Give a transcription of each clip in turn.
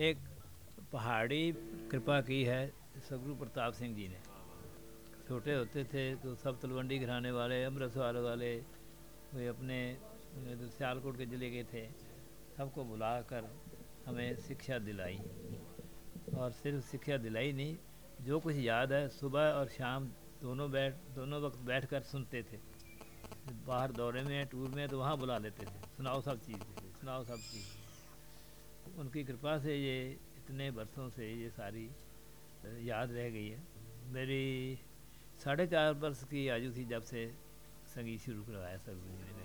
एक पहाड़ी कृपा की है सगुरु प्रताप सिंह जी ने। छोटे होते थे तो सब तलवंडी घराने वाले अमृतसर वाले वे अपने अ, सियालकोट के ज़िले के थे सबको बुलाकर हमें शिक्षा दिलाई। और सिर्फ़ शिक्षा दिलाई नहीं जो कुछ याद है सुबह और शाम दोनों बैठ दोनों वक्त बैठ कर सुनते थे। बाहर दौरे में टूर में तो वहाँ बुला लेते थे। सुनाओ सब चीज़ सुनाओ सब चीज़। उनकी कृपा से ये इतने वर्षों से ये सारी याद रह गई है। मेरी साढ़े चार वर्ष की आयु थी जब से संगीत शुरू करवाया सर ने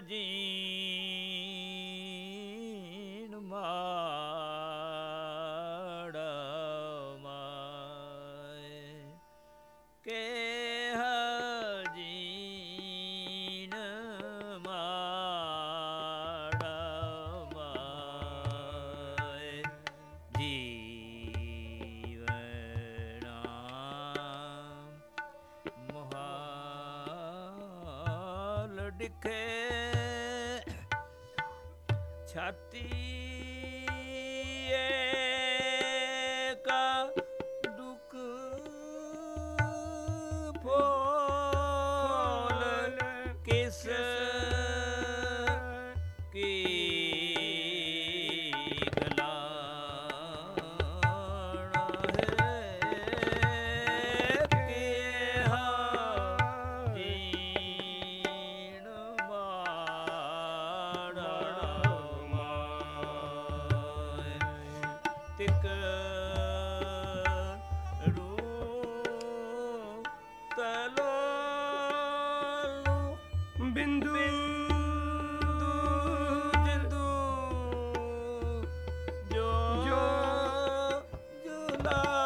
ਹਜੀਨ ਮਾੜਾ ਮਾਏ। ਕੇ ਹਜੀਨ ਮਾੜਾ ਮਾਏ। ਜੀਵਨਾ ਮੁਹਾਲ ਡਿਖੇ ਛਾਤੀ ਕਾ ਦੁਖ ਫੋਲ ਕਿਸ ਤਲੋ ਬਿੰਦੂ ਜਿੰਦੂ ਜੋ ਜੋ ਜੁਲਾਈ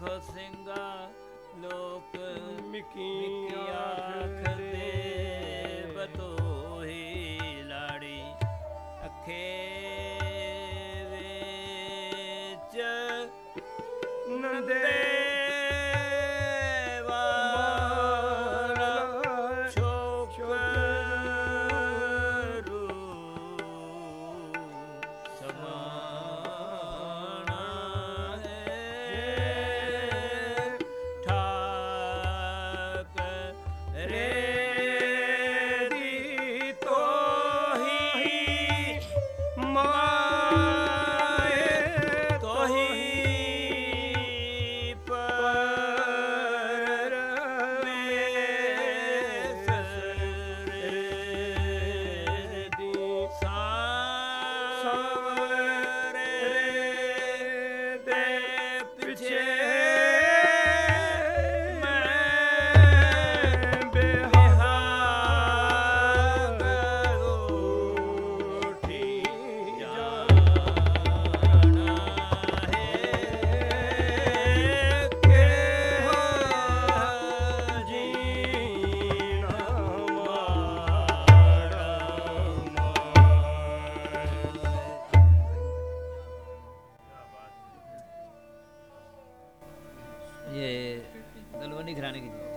ਸੰਤੋਖ ਸਿੰਘਾ ਲੋਕ ਮਿੱਕੀਆਂ ਆਖਦੇ ये दलवनी घराने की